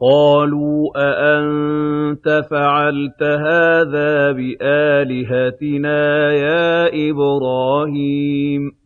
قَالُوا أَأَنتَ فَعَلْتَ هَٰذَا بِآلِهَتِنَا يَا إِبْرَاهِيمُ